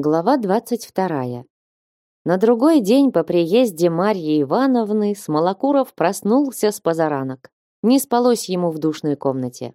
Глава двадцать вторая. На другой день по приезде Марьи Ивановны Смолокуров проснулся с позаранок. Не спалось ему в душной комнате.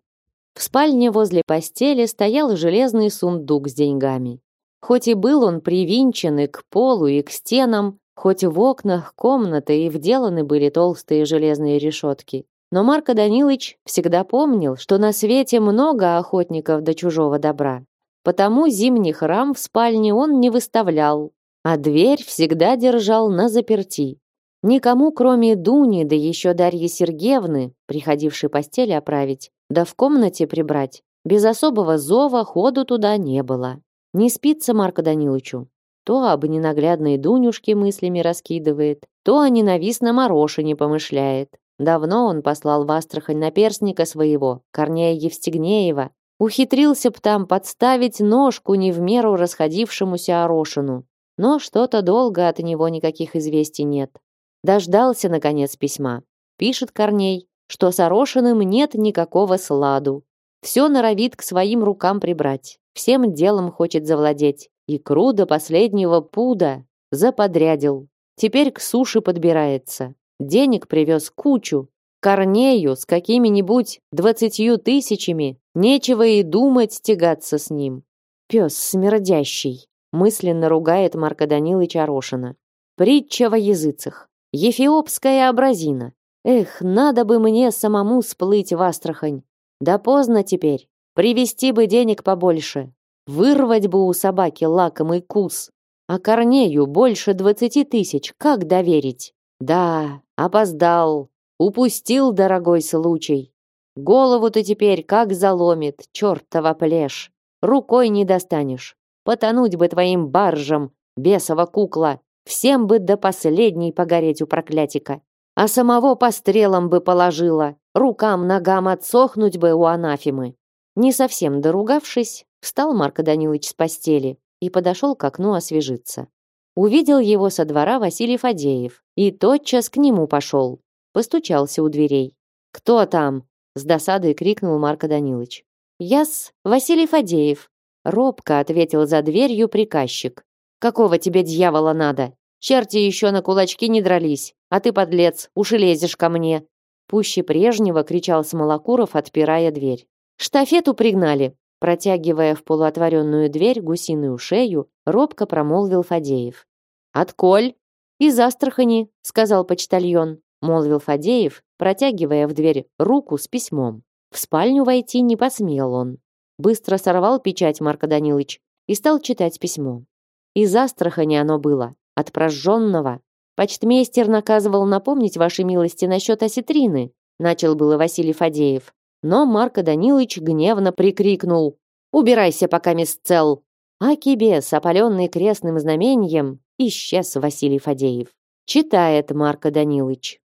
В спальне возле постели стоял железный сундук с деньгами. Хоть и был он привинчен и к полу, и к стенам, хоть в окнах комнаты и вделаны были толстые железные решетки, но Марко Данилович всегда помнил, что на свете много охотников до чужого добра. Потому зимний храм в спальне он не выставлял, а дверь всегда держал на заперти. Никому, кроме Дуни, да еще Дарьи Сергеевны, приходившей постель оправить, да в комнате прибрать, без особого зова ходу туда не было. Не спится Марко Даниловичу. То об ненаглядной Дунюшке мыслями раскидывает, то о ненавистном Орошине помышляет. Давно он послал в Астрахань наперсника своего, Корнея Евстигнеева, Ухитрился б там подставить ножку не в меру расходившемуся Орошину. Но что-то долго от него никаких известий нет. Дождался, наконец, письма. Пишет Корней, что с Орошиным нет никакого сладу. Все норовит к своим рукам прибрать. Всем делом хочет завладеть. Икру до последнего пуда заподрядил. Теперь к суше подбирается. Денег привез кучу, Корнею с какими-нибудь двадцатью тысячами нечего и думать тягаться с ним. Пес смердящий, мысленно ругает Марко Данилович Орошина. Притча во языцах. Ефиопская образина. Эх, надо бы мне самому сплыть в Астрахань. Да поздно теперь. Привезти бы денег побольше. Вырвать бы у собаки лакомый кус. А Корнею больше двадцати тысяч, как доверить? Да, опоздал, Упустил дорогой случай. Голову ты теперь как заломит, чертова плешь. Рукой не достанешь. Потонуть бы твоим баржем, бесова кукла. Всем бы до последней погореть у проклятика. А самого по стрелам бы положила. Рукам, ногам отсохнуть бы у анафимы. Не совсем доругавшись, встал Марко Данилович с постели и подошел к окну освежиться. Увидел его со двора Василий Фадеев и тотчас к нему пошел постучался у дверей. «Кто там?» — с досадой крикнул Марко Данилович. «Я-с, Василий Фадеев», — робко ответил за дверью приказчик. «Какого тебе дьявола надо? Черти еще на кулачки не дрались, а ты, подлец, уж лезешь ко мне!» Пуще прежнего кричал Смолокуров, отпирая дверь. «Штафету пригнали!» Протягивая в полуотворенную дверь гусиную шею, робко промолвил Фадеев. «Отколь?» «Из Астрахани», — сказал почтальон молвил Фадеев, протягивая в дверь руку с письмом. В спальню войти не посмел он. Быстро сорвал печать Марка Данилович и стал читать письмо. Из Астрахани оно было, от прожженного. Почтмейстер наказывал напомнить вашей милости насчет осетрины, начал было Василий Фадеев. Но Марко Данилович гневно прикрикнул «Убирайся, пока цел!» А кибес, опаленный крестным знамением, исчез Василий Фадеев. Читает Марко Данилович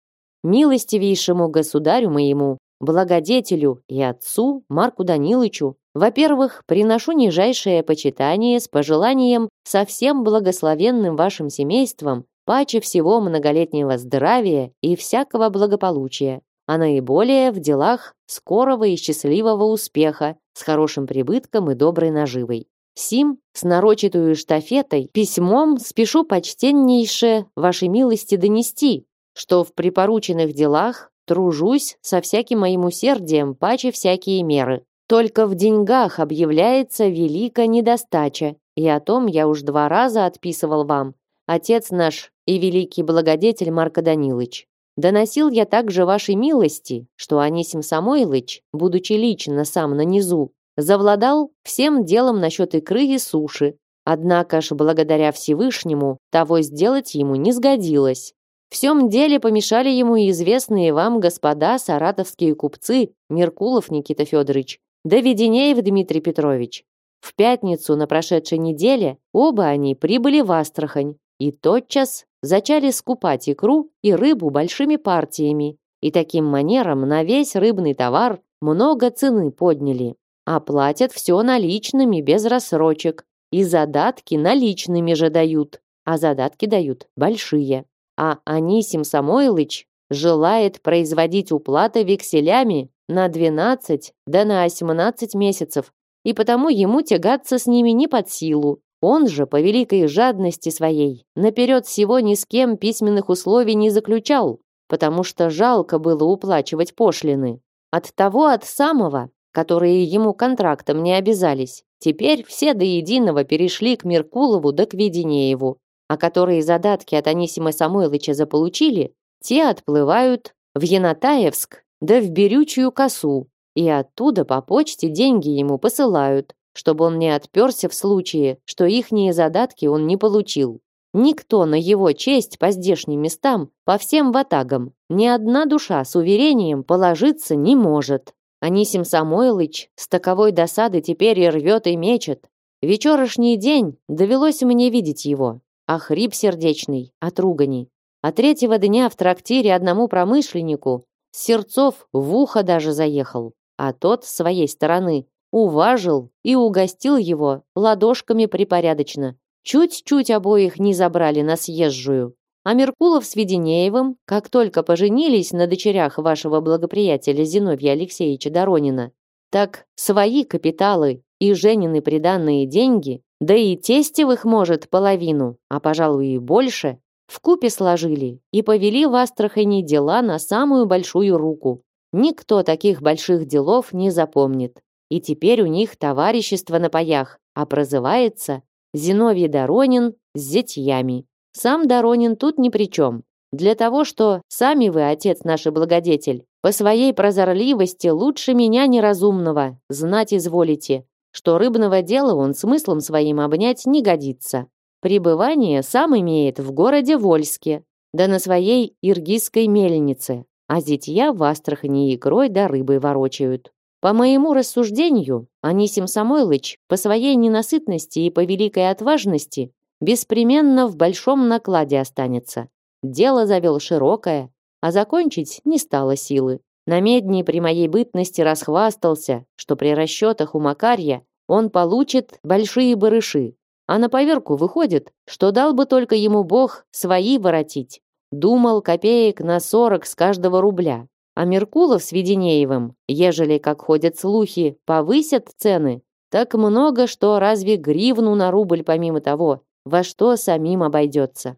милостивейшему государю моему, благодетелю и отцу Марку Данилычу, во-первых, приношу нижайшее почитание с пожеланием со всем благословенным вашим семейством паче всего многолетнего здравия и всякого благополучия, а наиболее в делах скорого и счастливого успеха с хорошим прибытком и доброй наживой. Сим с нарочитую штафетой письмом спешу почтеннейше вашей милости донести, что в припорученных делах тружусь со всяким моим усердием паче всякие меры. Только в деньгах объявляется великая недостача, и о том я уж два раза отписывал вам, отец наш и великий благодетель Марко Данилович. Доносил я также вашей милости, что Анисим Самойлыч, будучи лично сам на низу, завладал всем делом насчет икры и суши, однако ж благодаря Всевышнему того сделать ему не сгодилось. В всем деле помешали ему известные вам господа саратовские купцы Меркулов Никита Федорович да Веденеев Дмитрий Петрович. В пятницу на прошедшей неделе оба они прибыли в Астрахань и тотчас зачали скупать икру и рыбу большими партиями, и таким манером на весь рыбный товар много цены подняли. А платят все наличными, без рассрочек, и задатки наличными же дают, а задатки дают большие а Анисим Самойлыч желает производить уплаты векселями на 12 да на 18 месяцев, и потому ему тягаться с ними не под силу. Он же, по великой жадности своей, наперед всего ни с кем письменных условий не заключал, потому что жалко было уплачивать пошлины. От того от самого, которые ему контрактом не обязались, теперь все до единого перешли к Меркулову да к Веденееву, а которые задатки от Анисима Самойлыча заполучили, те отплывают в Янатаевск да в Берючую косу, и оттуда по почте деньги ему посылают, чтобы он не отперся в случае, что ихние задатки он не получил. Никто на его честь по здешним местам, по всем ватагам, ни одна душа с уверением положиться не может. Анисим Самойлыч с таковой досады теперь и рвет и мечет. Вечерашний день довелось мне видеть его, а хрип сердечный от ругани. А третьего дня в трактире одному промышленнику Сердцов в ухо даже заехал, а тот с своей стороны уважил и угостил его ладошками припорядочно, Чуть-чуть обоих не забрали на съезжую. А Меркулов с Веденеевым, как только поженились на дочерях вашего благоприятеля Зиновья Алексеевича Доронина, так свои капиталы и Женины приданные деньги, да и тестевых, может, половину, а, пожалуй, и больше, в купе сложили и повели в Астрахани дела на самую большую руку. Никто таких больших делов не запомнит. И теперь у них товарищество на паях, а прозывается Зиновий Доронин с зятьями. Сам Доронин тут ни при чем. Для того, что сами вы, отец наш благодетель, по своей прозорливости лучше меня неразумного знать изволите, что рыбного дела он смыслом своим обнять не годится. Пребывание сам имеет в городе Вольске, да на своей иргизской мельнице, а зятья в Астрахани икрой да рыбой ворочают. По моему рассуждению, Анисим Самойлыч по своей ненасытности и по великой отважности беспременно в большом накладе останется. Дело завел широкое, а закончить не стало силы. На медне при моей бытности расхвастался, что при расчетах у Макарья он получит большие барыши, а на поверку выходит, что дал бы только ему Бог свои воротить. Думал копеек на сорок с каждого рубля. А Меркулов с Веденеевым, ежели, как ходят слухи, повысят цены, так много, что разве гривну на рубль помимо того, во что самим обойдется.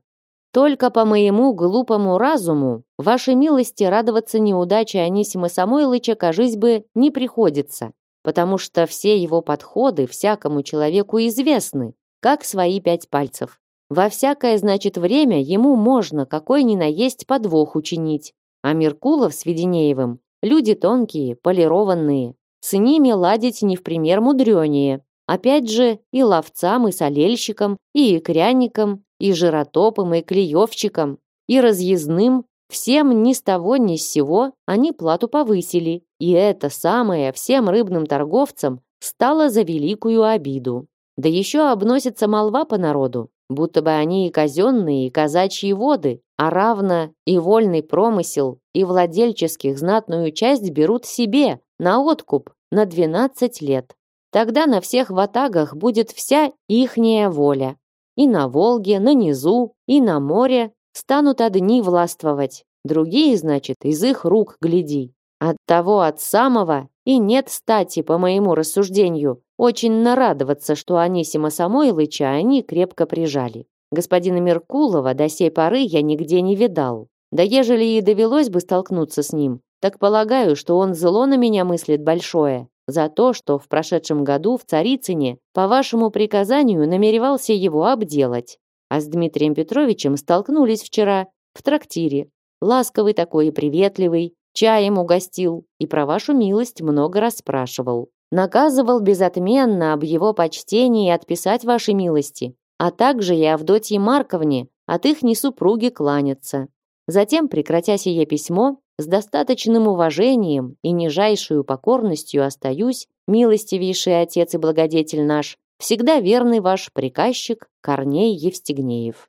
Только по моему глупому разуму, вашей милости радоваться неудаче Анисима Самойлыча, кажись бы, не приходится, потому что все его подходы всякому человеку известны, как свои пять пальцев. Во всякое, значит, время ему можно какой ни наесть подвох учинить, а Меркулов с Веденеевым – люди тонкие, полированные. С ними ладить не в пример мудренее. Опять же, и ловцам, и солельщикам, и икряникам, и жиротопам, и клеевщикам, и разъездным Всем ни с того ни с сего они плату повысили, и это самое всем рыбным торговцам стало за великую обиду. Да еще обносится молва по народу, будто бы они и казенные, и казачьи воды, а равно и вольный промысел, и владельческих знатную часть берут себе на откуп на 12 лет. Тогда на всех ватагах будет вся ихняя воля. И на Волге, на низу, и на море станут одни властвовать, другие, значит, из их рук гляди. От того от самого и нет стати, по моему рассуждению, очень нарадоваться, что Анисима Самойлыча они крепко прижали. Господина Меркулова до сей поры я нигде не видал. Да ежели и довелось бы столкнуться с ним, так полагаю, что он зло на меня мыслит большое за то, что в прошедшем году в Царицыне по вашему приказанию намеревался его обделать. А с Дмитрием Петровичем столкнулись вчера в трактире. Ласковый такой и приветливый, чаем угостил и про вашу милость много расспрашивал. Наказывал безотменно об его почтении отписать вашей милости, а также и Авдотье Марковне от их супруги кланяться. Затем, прекратя сие письмо, с достаточным уважением и нижайшую покорностью остаюсь, милостивейший отец и благодетель наш, всегда верный ваш приказчик Корней Евстигнеев.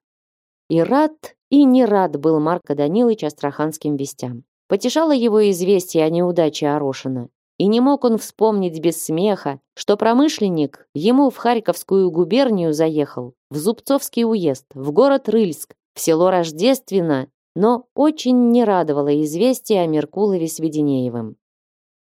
И рад, и не рад был Марко Данилович астраханским вестям. Потешало его известие о неудаче Орошина. И не мог он вспомнить без смеха, что промышленник ему в Харьковскую губернию заехал, в Зубцовский уезд, в город Рыльск, в село Рождественно, но очень не радовало известие о Меркулове с Веденеевым.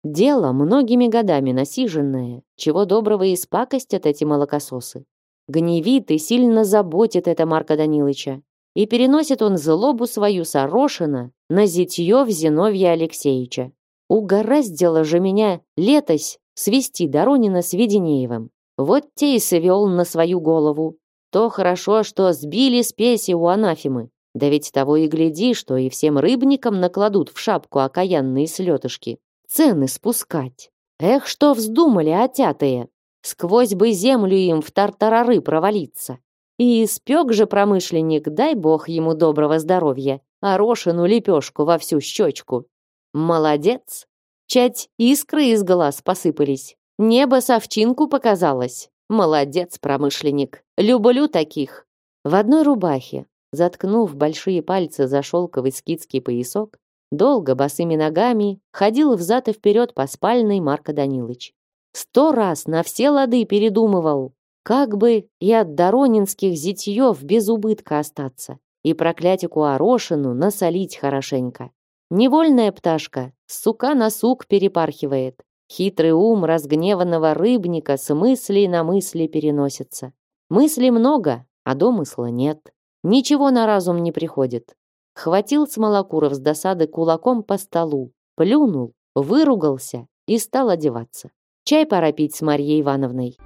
Дело многими годами насиженное, чего доброго и спакостят эти молокососы. Гневит и сильно заботит это Марка Данилыча. И переносит он злобу свою Сорошина на зятьев Зиновья Алексеевича. Угораздило же меня летось свести Доронина с Веденеевым. Вот те и свел на свою голову. То хорошо, что сбили спеси у анафимы. Да ведь того и гляди, что и всем рыбникам накладут в шапку окаянные слетышки. Цены спускать. Эх, что вздумали отятые. Сквозь бы землю им в тартарары провалиться. И испек же промышленник, дай бог ему доброго здоровья, орошину лепешку во всю щечку. Молодец! Чать искры из глаз посыпались. Небо совчинку показалось. Молодец, промышленник. Люблю таких. В одной рубахе, заткнув большие пальцы за шелковый скидский поясок, долго босыми ногами ходил взад и вперед по спальной Марко Данилыч. Сто раз на все лады передумывал, как бы и от доронинских зятьев без убытка остаться, и проклятику Орошину насолить хорошенько. Невольная пташка, сука на сук перепархивает. Хитрый ум разгневанного рыбника с мыслей на мысли переносится. Мыслей много, а домысла нет. Ничего на разум не приходит. Хватил Смолокуров с досады кулаком по столу, плюнул, выругался и стал одеваться. Чай пора пить с Марьей Ивановной.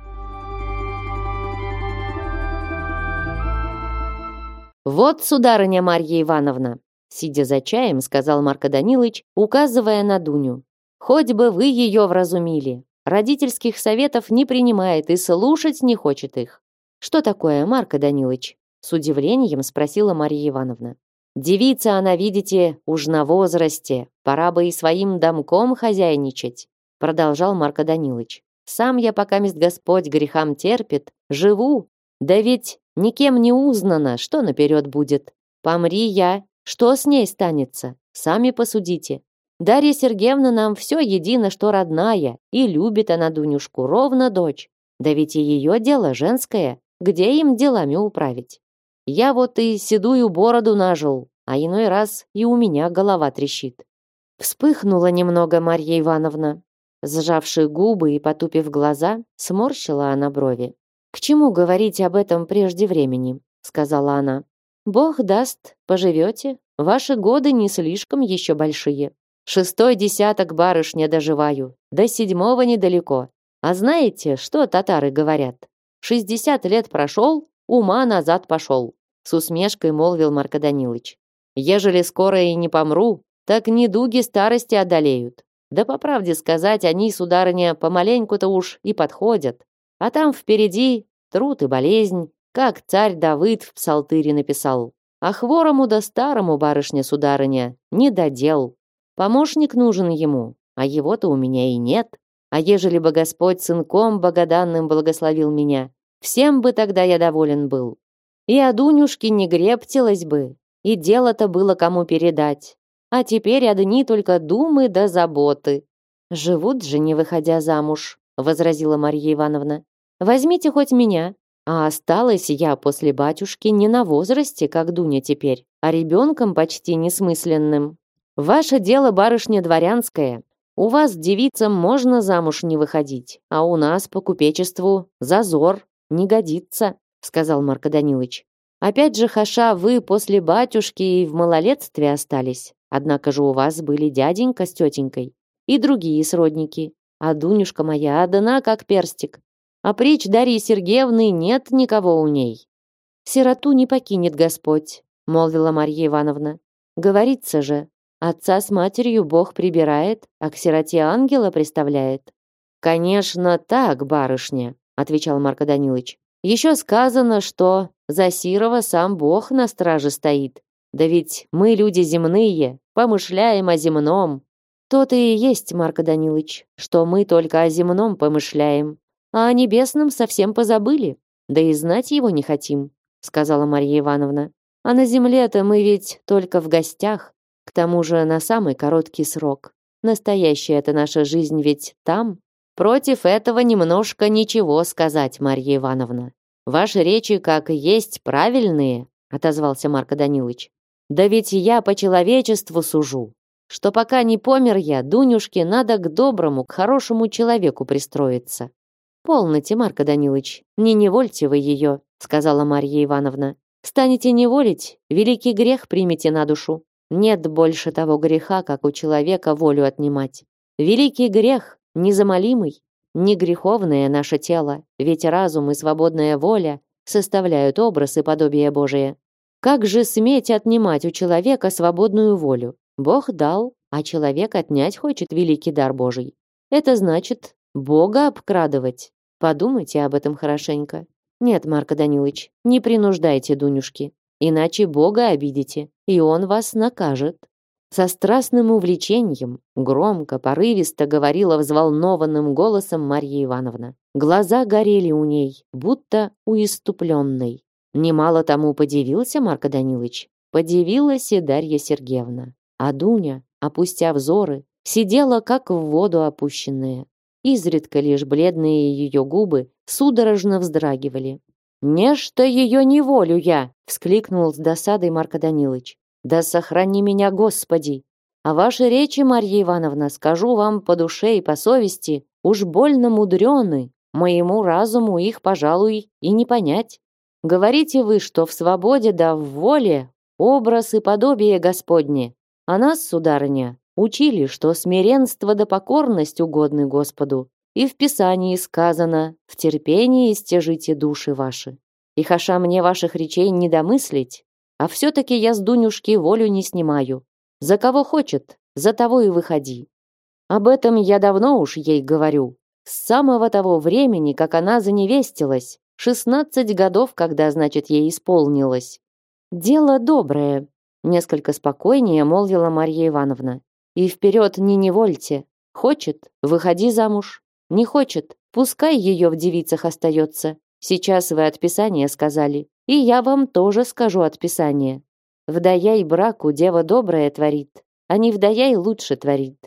«Вот, сударыня Марья Ивановна!» Сидя за чаем, сказал Марко Данилович, указывая на Дуню. «Хоть бы вы ее вразумили. Родительских советов не принимает и слушать не хочет их». «Что такое, Марко Данилович?» С удивлением спросила Мария Ивановна. «Девица она, видите, уж на возрасте. Пора бы и своим домком хозяйничать», продолжал Марко Данилович. «Сам я, пока мест Господь грехам терпит, живу. Да ведь никем не узнано, что наперед будет. Помри я, что с ней станется? Сами посудите. Дарья Сергеевна нам все едино, что родная, и любит она Дунюшку ровно дочь. Да ведь и ее дело женское, где им делами управить? Я вот и седую бороду нажил, а иной раз и у меня голова трещит. Вспыхнула немного Марья Ивановна. Сжавши губы и потупив глаза, сморщила она брови. «К чему говорить об этом прежде времени?» сказала она. «Бог даст, поживете. Ваши годы не слишком еще большие. Шестой десяток барышня доживаю, до седьмого недалеко. А знаете, что татары говорят? Шестьдесят лет прошел, ума назад пошел. С усмешкой молвил Марко Данилович. Ежели скоро и не помру, так недуги старости одолеют. Да по правде сказать, они, сударыня, помаленьку-то уж и подходят. А там впереди труд и болезнь, как царь Давыд в псалтыре написал. А хворому да старому, барышня-сударыня, не додел. Помощник нужен ему, а его-то у меня и нет. А ежели бы Господь сынком богоданным благословил меня, всем бы тогда я доволен был. И о Дунюшке не грептилось бы, и дело-то было кому передать. А теперь одни только думы да заботы. Живут же, не выходя замуж, возразила Марья Ивановна. Возьмите хоть меня, а осталась я после батюшки не на возрасте, как Дуня теперь, а ребенком почти несмысленным. Ваше дело, барышня дворянское. У вас девицам можно замуж не выходить, а у нас по купечеству зазор не годится сказал Марко Данилович. Опять же, хаша, вы после батюшки и в малолетстве остались. Однако же у вас были дяденька с тетенькой и другие сродники. А Дунюшка моя одна, как перстик. А притч Дарьи Сергеевны нет никого у ней. Сироту не покинет Господь, молвила Марья Ивановна. Говорится же, отца с матерью Бог прибирает, а к сироте ангела представляет. Конечно, так, барышня, отвечал Марко Данилович. Еще сказано, что за Сирова сам Бог на страже стоит. Да ведь мы люди земные, помышляем о земном. То-то и есть, Марко Данилович, что мы только о земном помышляем, а о небесном совсем позабыли, да и знать его не хотим, сказала Марья Ивановна. А на земле-то мы ведь только в гостях, к тому же на самый короткий срок. Настоящая это наша жизнь ведь там, Против этого немножко ничего сказать, Марья Ивановна. Ваши речи, как есть, правильные, отозвался Марко Данилович. Да ведь я по человечеству сужу, что пока не помер я, Дунюшке надо к доброму, к хорошему человеку пристроиться. Полноте, Марко Данилович, не невольте вы ее, сказала Марья Ивановна. Станете неволить, великий грех примите на душу. Нет больше того греха, как у человека волю отнимать. Великий грех, незамолимый, не греховное наше тело, ведь разум и свободная воля составляют образ и подобие Божие. Как же сметь отнимать у человека свободную волю? Бог дал, а человек отнять хочет великий дар Божий. Это значит Бога обкрадывать. Подумайте об этом хорошенько. Нет, Марко Данилович, не принуждайте Дунюшки, иначе Бога обидите, и Он вас накажет. Со страстным увлечением, громко, порывисто говорила взволнованным голосом Марья Ивановна. Глаза горели у ней, будто у иступленной. Немало тому подивился Марко Данилович. Подивилась и Дарья Сергеевна. А Дуня, опустя взоры, сидела как в воду опущенная. Изредка лишь бледные ее губы судорожно вздрагивали. «Нечто ее неволю я!» — вскликнул с досадой Марко Данилович. Да сохрани меня, Господи! А ваши речи, Марья Ивановна, скажу вам по душе и по совести, уж больно мудрены. Моему разуму их, пожалуй, и не понять. Говорите вы, что в свободе да в воле образ и подобие Господне. А нас, сударыня, учили, что смиренство да покорность угодны Господу. И в Писании сказано «в терпении стяжите души ваши». И хаша мне ваших речей не домыслить, а все-таки я с Дунюшки волю не снимаю. За кого хочет, за того и выходи. Об этом я давно уж ей говорю. С самого того времени, как она заневестилась, шестнадцать годов, когда, значит, ей исполнилось. Дело доброе, несколько спокойнее молвила Марья Ивановна. И вперед не невольте. Хочет, выходи замуж. Не хочет, пускай ее в девицах остается. Сейчас вы от Писания сказали. И я вам тоже скажу от Писания. Вдая браку дева добрая творит, а не вдая лучше творит.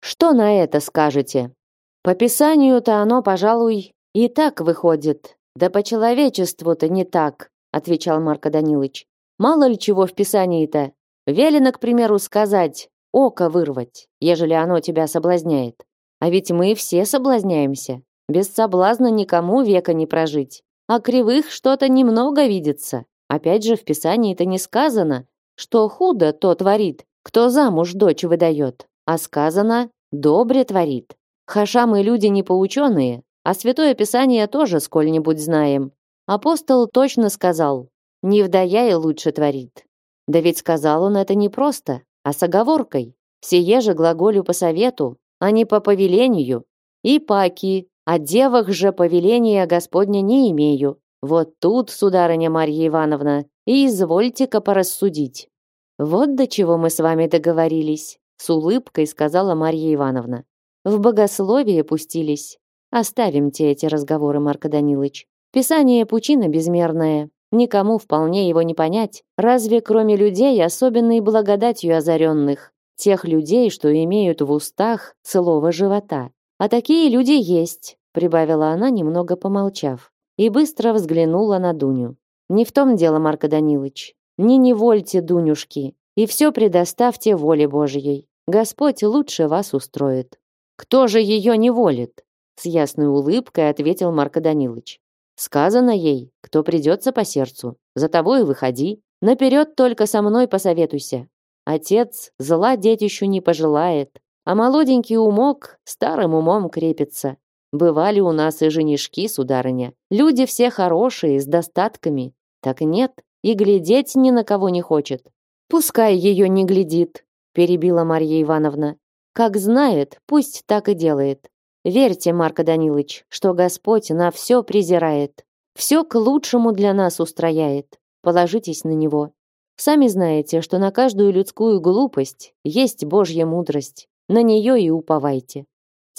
Что на это скажете? По Писанию-то оно, пожалуй, и так выходит. Да по человечеству-то не так, отвечал Марко Данилович. Мало ли чего в Писании-то. Велено, к примеру, сказать, око вырвать, ежели оно тебя соблазняет. А ведь мы все соблазняемся. Без соблазна никому века не прожить. А кривых что-то немного видится. Опять же, в Писании-то не сказано, что худо то творит, кто замуж дочь выдает, а сказано «добре творит». Хаша мы люди не поученые, а Святое Писание тоже сколь-нибудь знаем. Апостол точно сказал «не вдая и лучше творит». Да ведь сказал он это не просто, а с оговоркой. Сие же глаголю по совету, а не по повелению. И паки, о девах же повеления Господня не имею. Вот тут, сударыня Марья Ивановна, и извольте-ка порассудить. Вот до чего мы с вами договорились, с улыбкой сказала Марья Ивановна. В богословие пустились. Оставим те эти разговоры, Марко Данилович. Писание пучина безмерная. Никому вполне его не понять, разве кроме людей, особенной благодатью озаренных, тех людей, что имеют в устах слово живота. А такие люди есть, прибавила она, немного помолчав, и быстро взглянула на Дуню. Не в том дело, Марко Данилович. Не невольте Дунюшки, и все предоставьте воле Божьей. Господь лучше вас устроит. Кто же ее не волит? С ясной улыбкой ответил Марко Данилович. Сказано ей, кто придется по сердцу, за того и выходи. Наперед только со мной посоветуйся. Отец зла детищу не пожелает, а молоденький умок старым умом крепится. Бывали у нас и женишки, сударыня. Люди все хорошие, с достатками. Так нет, и глядеть ни на кого не хочет. Пускай ее не глядит, перебила Марья Ивановна. Как знает, пусть так и делает. Верьте, Марко Данилович, что Господь на все презирает. Все к лучшему для нас устрояет. Положитесь на него. Сами знаете, что на каждую людскую глупость есть Божья мудрость. На нее и уповайте.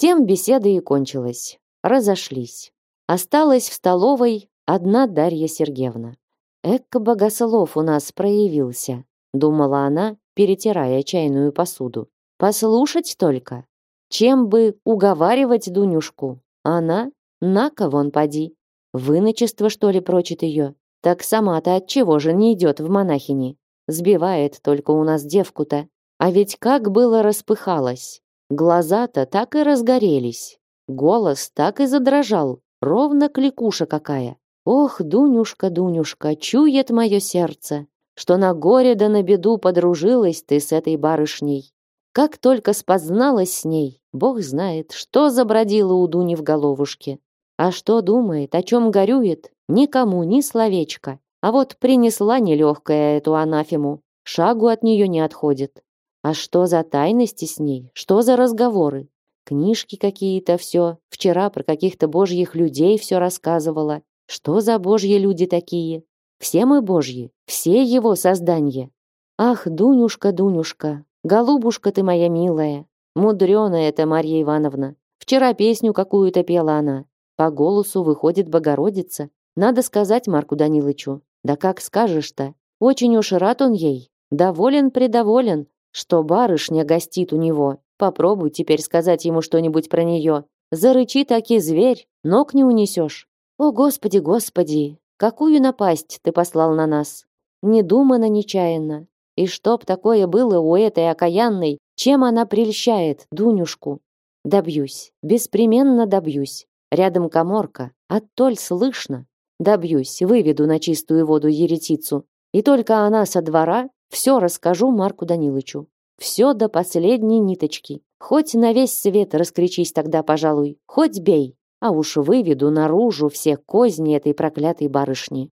Тем беседа и кончилась. Разошлись. Осталась в столовой одна Дарья Сергеевна. Эк, богослов у нас проявился, думала она, перетирая чайную посуду. Послушать только. Чем бы уговаривать Дунюшку? Она? На-ка вон поди. Выночество, что ли, прочит ее? Так сама-то от чего же не идет в монахини? Сбивает только у нас девку-то. А ведь как было распыхалась. Глаза-то так и разгорелись. Голос так и задрожал. ровно кликуша какая. Ох, Дунюшка, Дунюшка, чует мое сердце, что на горе да на беду подружилась ты с этой барышней. Как только спозналась с ней, бог знает, что забродило у Дуни в головушке. А что думает, о чем горюет, никому ни словечко. А вот принесла нелегкая эту анафему, шагу от нее не отходит. А что за тайности с ней, что за разговоры? Книжки какие-то все, вчера про каких-то божьих людей все рассказывала. Что за божьи люди такие? Все мы божьи, все его создания. Ах, Дунюшка, Дунюшка, Голубушка ты моя милая, мудреная это Марья Ивановна. Вчера песню какую-то пела она. По голосу выходит Богородица. Надо сказать Марку Данилычу. Да как скажешь-то? Очень уж рад он ей. Доволен-предоволен, что барышня гостит у него. Попробуй теперь сказать ему что-нибудь про нее. Зарычи таки зверь, ног не унесешь. О, Господи, Господи, какую напасть ты послал на нас? Недуманно, нечаянно. И чтоб такое было у этой окаянной, чем она прельщает Дунюшку? Добьюсь, беспременно добьюсь. Рядом коморка, оттоль слышно. Добьюсь, выведу на чистую воду еретицу. И только она со двора, все расскажу Марку Данилычу. Все до последней ниточки. Хоть на весь свет раскричись тогда, пожалуй, хоть бей. А уж выведу наружу все козни этой проклятой барышни.